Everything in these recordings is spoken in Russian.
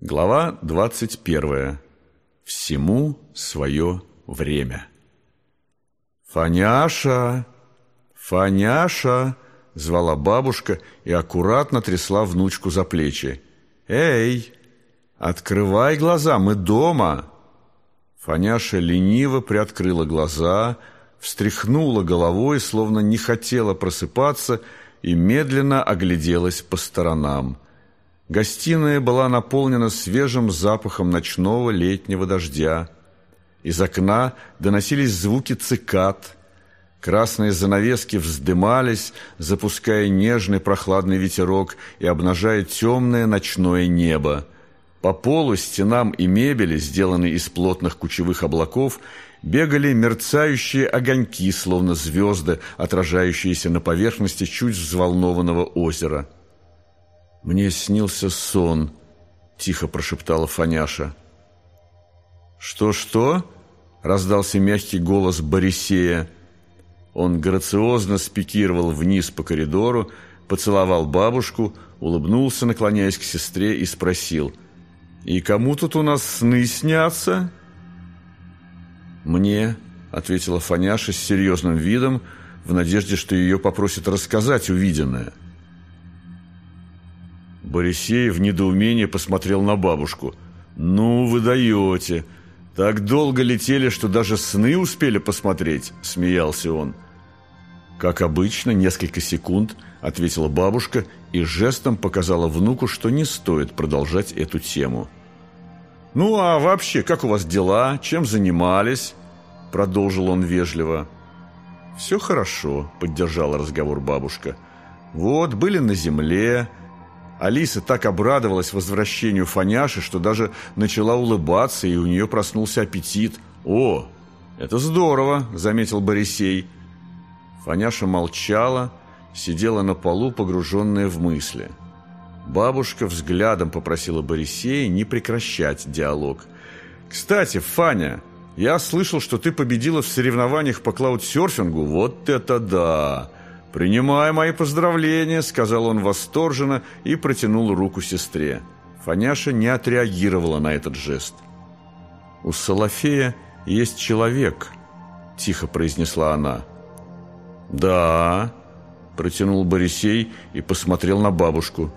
Глава 21. Всему свое время. «Фаняша! Фаняша!» — звала бабушка и аккуратно трясла внучку за плечи. «Эй, открывай глаза, мы дома!» Фаняша лениво приоткрыла глаза, встряхнула головой, словно не хотела просыпаться, и медленно огляделась по сторонам — Гостиная была наполнена свежим запахом ночного летнего дождя. Из окна доносились звуки цикад. Красные занавески вздымались, запуская нежный прохладный ветерок и обнажая темное ночное небо. По полу, стенам и мебели, сделанной из плотных кучевых облаков, бегали мерцающие огоньки, словно звезды, отражающиеся на поверхности чуть взволнованного озера. «Мне снился сон», — тихо прошептала Фаняша. «Что-что?» — раздался мягкий голос Борисея. Он грациозно спикировал вниз по коридору, поцеловал бабушку, улыбнулся, наклоняясь к сестре, и спросил. «И кому тут у нас сны снятся?» «Мне», — ответила Фаняша с серьезным видом, в надежде, что ее попросят рассказать увиденное. Борисей в недоумении посмотрел на бабушку. «Ну, вы даете! Так долго летели, что даже сны успели посмотреть!» – смеялся он. «Как обычно, несколько секунд», – ответила бабушка и жестом показала внуку, что не стоит продолжать эту тему. «Ну, а вообще, как у вас дела? Чем занимались?» – продолжил он вежливо. «Все хорошо», – поддержала разговор бабушка. «Вот, были на земле, Алиса так обрадовалась возвращению Фаняши, что даже начала улыбаться, и у нее проснулся аппетит. «О, это здорово!» – заметил Борисей. Фаняша молчала, сидела на полу, погруженная в мысли. Бабушка взглядом попросила Борисея не прекращать диалог. «Кстати, Фаня, я слышал, что ты победила в соревнованиях по клаудсерфингу. Вот это да! «Принимай мои поздравления», — сказал он восторженно и протянул руку сестре. Фаняша не отреагировала на этот жест. «У Салафея есть человек», — тихо произнесла она. «Да», — протянул Борисей и посмотрел на бабушку.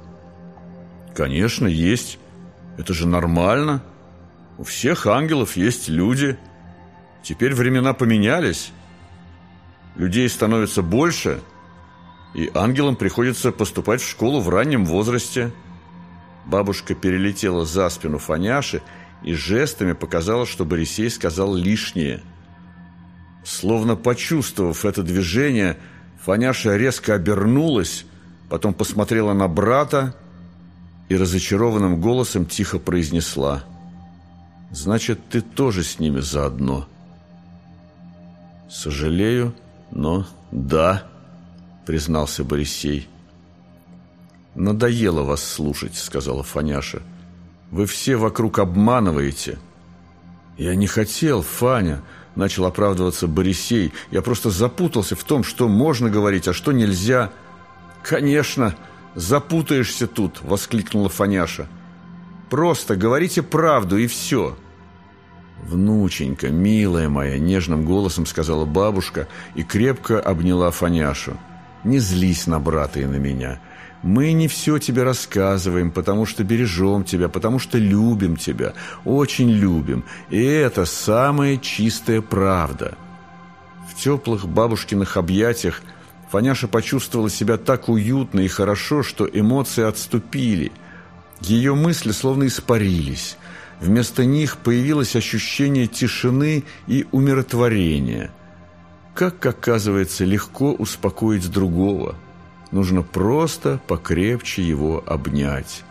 «Конечно, есть. Это же нормально. У всех ангелов есть люди. Теперь времена поменялись. Людей становится больше, и ангелам приходится поступать в школу в раннем возрасте. Бабушка перелетела за спину Фаняши и жестами показала, что Борисей сказал лишнее. Словно почувствовав это движение, Фаняша резко обернулась, потом посмотрела на брата и разочарованным голосом тихо произнесла «Значит, ты тоже с ними заодно». «Сожалею, но да» признался Борисей. «Надоело вас слушать», — сказала Фаняша. «Вы все вокруг обманываете». «Я не хотел, Фаня», — начал оправдываться Борисей. «Я просто запутался в том, что можно говорить, а что нельзя». «Конечно, запутаешься тут», — воскликнула Фаняша. «Просто говорите правду, и все». «Внученька, милая моя», — нежным голосом сказала бабушка и крепко обняла Фаняшу. Не злись на брата и на меня. Мы не все тебе рассказываем, потому что бережем тебя, потому что любим тебя, очень любим. И это самая чистая правда. В теплых бабушкиных объятиях Фаняша почувствовала себя так уютно и хорошо, что эмоции отступили. Ее мысли словно испарились. Вместо них появилось ощущение тишины и умиротворения – как, оказывается, легко успокоить другого. Нужно просто покрепче его обнять.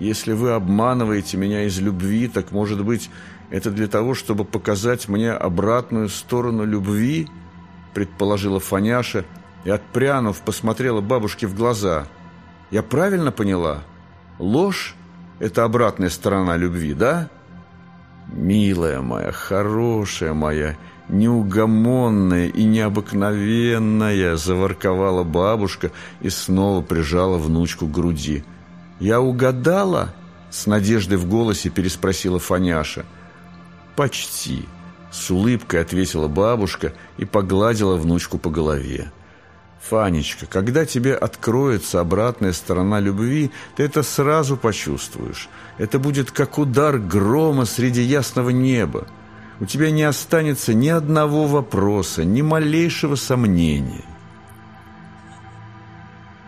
Если вы обманываете меня из любви, так, может быть, это для того, чтобы показать мне обратную сторону любви?» предположила Фаняша и, отпрянув, посмотрела бабушке в глаза. «Я правильно поняла? Ложь – это обратная сторона любви, да?» «Милая моя, хорошая моя, неугомонная и необыкновенная!» Заворковала бабушка и снова прижала внучку к груди. «Я угадала?» С надеждой в голосе переспросила Фаняша. «Почти», — с улыбкой ответила бабушка и погладила внучку по голове. «Фанечка, когда тебе откроется обратная сторона любви, ты это сразу почувствуешь. Это будет как удар грома среди ясного неба. У тебя не останется ни одного вопроса, ни малейшего сомнения».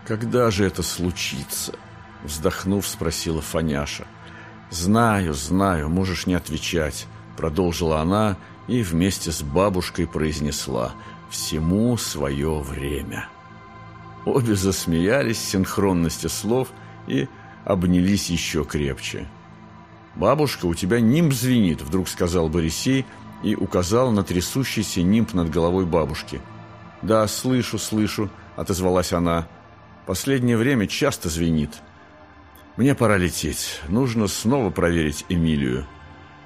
«Когда же это случится?» Вздохнув, спросила Фаняша. «Знаю, знаю, можешь не отвечать», Продолжила она и вместе с бабушкой произнесла «Всему свое время». Обе засмеялись синхронности слов и обнялись еще крепче. «Бабушка, у тебя нимб звенит», — вдруг сказал Борисей и указал на трясущийся нимб над головой бабушки. «Да, слышу, слышу», — отозвалась она. «Последнее время часто звенит». «Мне пора лететь. Нужно снова проверить Эмилию».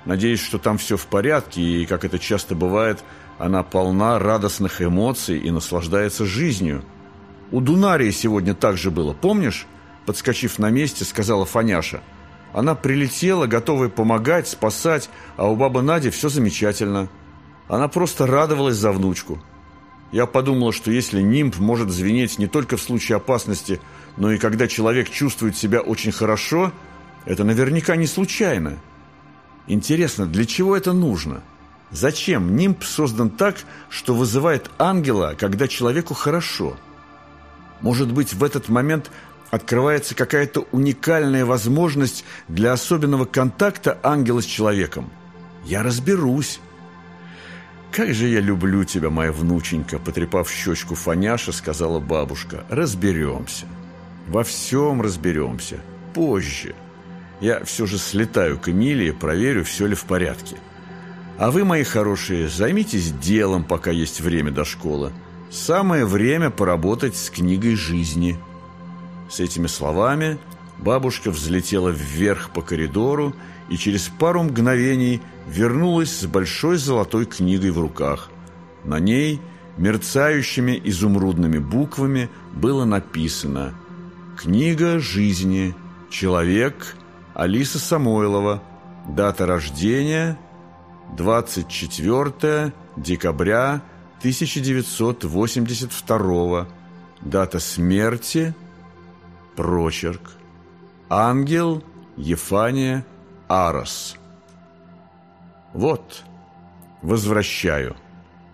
Надеюсь, что там все в порядке, и, как это часто бывает, она полна радостных эмоций и наслаждается жизнью. У Дунарии сегодня так же было, помнишь? Подскочив на месте, сказала Фаняша. Она прилетела, готовая помогать, спасать, а у бабы Нади все замечательно. Она просто радовалась за внучку. Я подумала, что если нимб может звенеть не только в случае опасности, но и когда человек чувствует себя очень хорошо, это наверняка не случайно. Интересно, для чего это нужно? Зачем нимб создан так, что вызывает ангела, когда человеку хорошо? Может быть, в этот момент открывается какая-то уникальная возможность для особенного контакта ангела с человеком? Я разберусь. «Как же я люблю тебя, моя внученька!» Потрепав щечку Фаняша, сказала бабушка. «Разберемся. Во всем разберемся. Позже». Я все же слетаю к Эмилии, проверю, все ли в порядке. А вы, мои хорошие, займитесь делом, пока есть время до школы. Самое время поработать с книгой жизни». С этими словами бабушка взлетела вверх по коридору и через пару мгновений вернулась с большой золотой книгой в руках. На ней мерцающими изумрудными буквами было написано «Книга жизни. Человек – Алиса Самойлова. Дата рождения 24 декабря 1982. Дата смерти прочерк. Ангел Ефания Арос. Вот, возвращаю.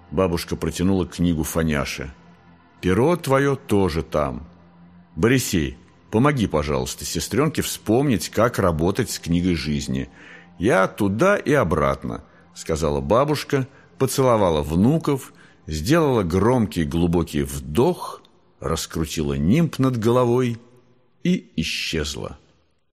Бабушка протянула книгу Фаняше. Перо твое тоже там. Борисей, Помоги, пожалуйста, сестренке вспомнить, как работать с книгой жизни. Я туда и обратно, сказала бабушка, поцеловала внуков, сделала громкий глубокий вдох, раскрутила нимб над головой и исчезла.